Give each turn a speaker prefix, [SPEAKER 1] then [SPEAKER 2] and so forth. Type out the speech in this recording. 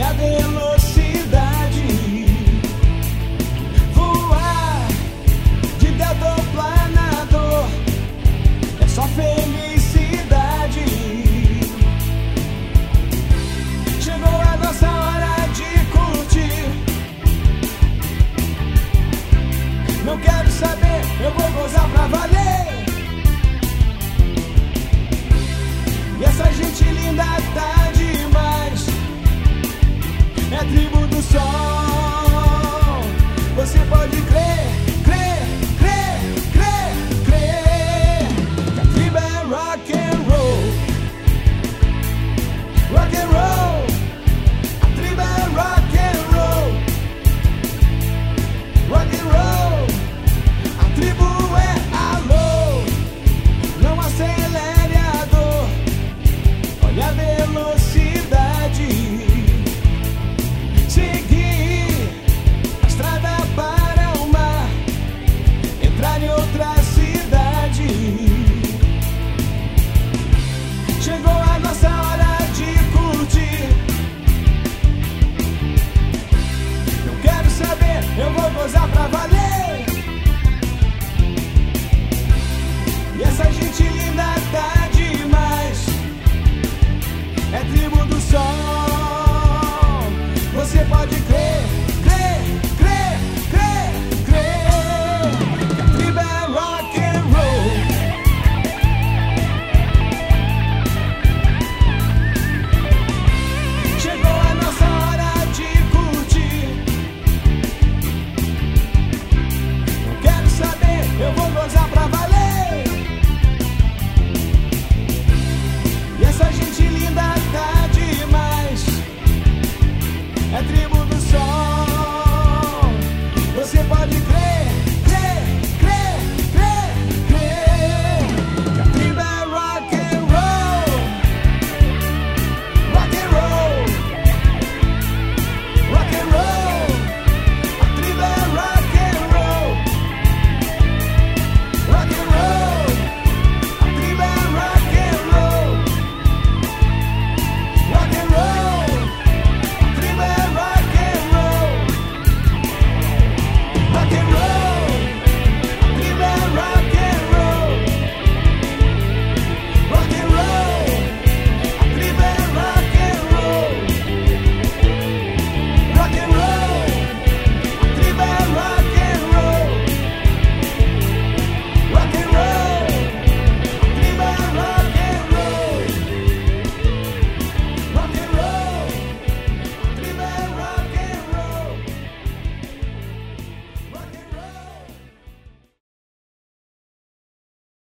[SPEAKER 1] é a velocidade. Voar de terraplanador é só felicidade. Chegou a nossa hora de curtir. Não quero saber, eu vou gozar pra valer. É tribo do sol, você pode